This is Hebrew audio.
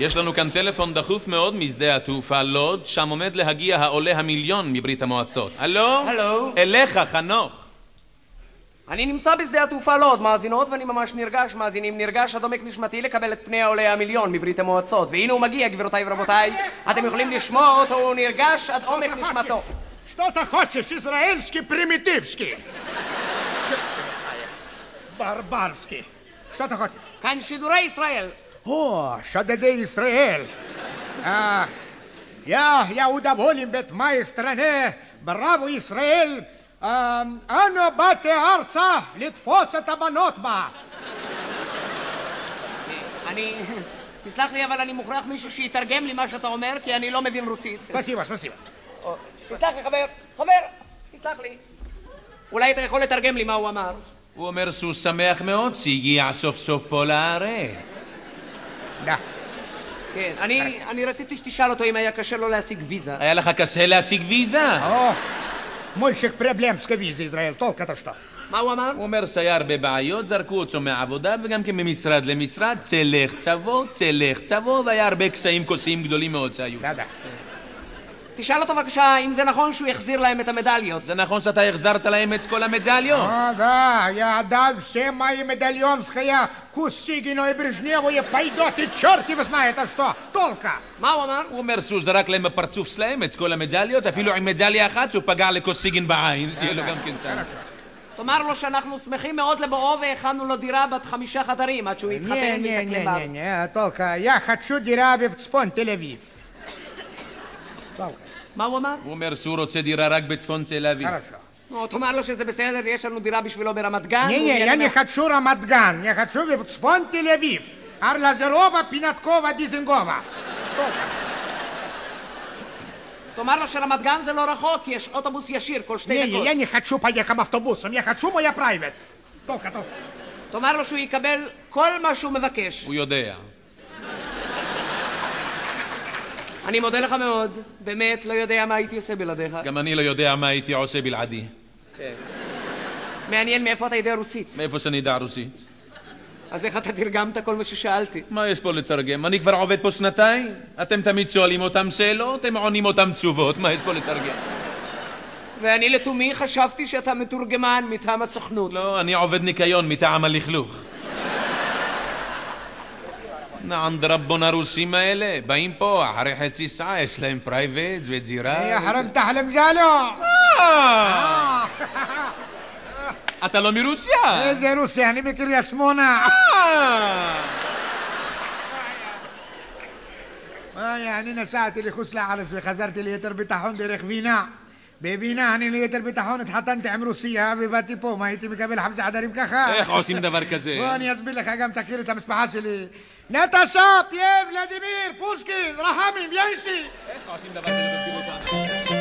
יש לנו כאן טלפון דחוף מאוד משדה התעופה לוד, שם עומד להגיע העולה המיליון מברית המועצות. הלו? הלו? אליך, חנוך. אני נמצא בשדה התעופה לוד, מאזינות, ואני ממש נרגש, מאזינים, נרגש עד עומק נשמתי לקבל את פני העולה המיליון מברית המועצות. והנה הוא מגיע, גבירותיי ורבותיי, אתם יכולים לשמוע אותו, הוא נרגש עד עומק נשמתו. Что ты хочешь, израильский, примитивский? Барбарский. Что ты хочешь? כאן שידורי ישראל. О, шадеде Израиль. או, שדדי ישראל. אה, יחיא ודבולים בית מייסטרנה, בראבו ישראל, אה, אנו באתי ארצה לתפוס את הבנות בה. אני... תסלח לי, אבל אני מוכרח מישהו שיתרגם לי מה שאתה אומר, כי אני לא מבין רוסית. ספסיבה, ספסיבה. תסלח לי, חבר. חבר, תסלח לי. אולי אתה יכול לתרגם לי מה הוא אמר. הוא אומר שהוא שמח מאוד שהגיע סוף סוף פה לארץ. דה. כן, אני, אה. אני רציתי שתשאל אותו אם היה קשה לו להשיג ויזה. היה לך קשה להשיג ויזה? או, מולשיק פרבלמסקה ויזה ישראל, טוב קטשת. מה הוא אמר? הוא אומר שהיה הרבה בעיות, זרקו אותו מהעבודה וגם כן ממשרד למשרד, צלך צבו, צלך צבו, והיה הרבה קשיים כוסיים גדולים מאוד שהיו. דה תשאל אותו בבקשה אם זה נכון שהוא יחזיר להם את המדליות. זה נכון שאתה החזרת להם את כל המדליות? О, да, я отдам все мои медальонские Кусигину и Брежневу и пойдет, и черт его знает, а что? Толка! מה הוא אמר? הוא אומר שהוא זרק להם בפרצוף שלהם את כל המדליות, אפילו עם מדליה אחת שהוא פגע לקוסיגין בעין, שיהיה לו גם כן סל. תאמר לו שאנחנו שמחים מאוד לבואו והכנו לו דירה בת חמישה חדרים עד שהוא יתחתן ויתקלם בארץ. Не-не-не-не, Толка, я хочу דירה בצפון תל אביב. Толка, מה הוא אמר? הוא אומר שהוא רוצה דירה רק בצפון תל אביב. хорошо. נו, תאמר לו שזה בסדר, יש לנו דירה בשבילו ברמת גן. הוא Не-не, יהיה я не לנו- хочу Рамадган, я хочу в цфон Тель-Авив. Арлазерова, Пинаткова, Дизингова. Толка. תאמר לו שרמת גן זה לא רחוק, כי יש אוטובוס ישיר כל שתי Не-не, דקות. я не хочу поехать автобусом, я хочу моя private. Толка, толка. תאמר לו שהוא יקבל כל מה שהוא מבקש. הוא יודע. אני מודה לך מאוד, באמת לא יודע מה הייתי עושה בלעדיך. גם אני לא יודע מה הייתי עושה בלעדי. מעניין מאיפה אתה יודע רוסית. מאיפה שאני אדע רוסית? אז איך אתה תרגמת כל מה ששאלתי? מה יש פה לתרגם? אני כבר עובד פה שנתיים. אתם תמיד שואלים אותם שאלות, הם עונים אותם תשובות, מה יש פה לתרגם? ואני לתומי חשבתי שאתה מתורגמן מטעם הסוכנות. לא, אני עובד ניקיון מטעם הלכלוך. عند ربنا روسي ما إلي باين بو حري حتي ساعة إسلام برايفيت زويديرا يا حرام تحلم زالو آه. أتلومي روسيا إيه روسيا يعني بكر يسمونا آه. يعني أنا اللي خسلة على سوي خزرت اللي يتربي تحون دي رخفينا וינה. בווינה אני ליתר ביטחון התחתנתי עם רוסיה ובאתי פה, מה הייתי מקבל חמזה חדרים ככה? איך עושים דבר כזה? בוא אני אסביר לך גם תכיר את המשפחה שלי. נטשה, פייב, ולדימיר, פושקין, רחמים, ינסי. איך עושים דבר כזה?